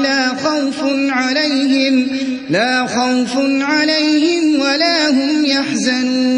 لا خوف عليهم لا خوف عليهم ولا هم يحزنون.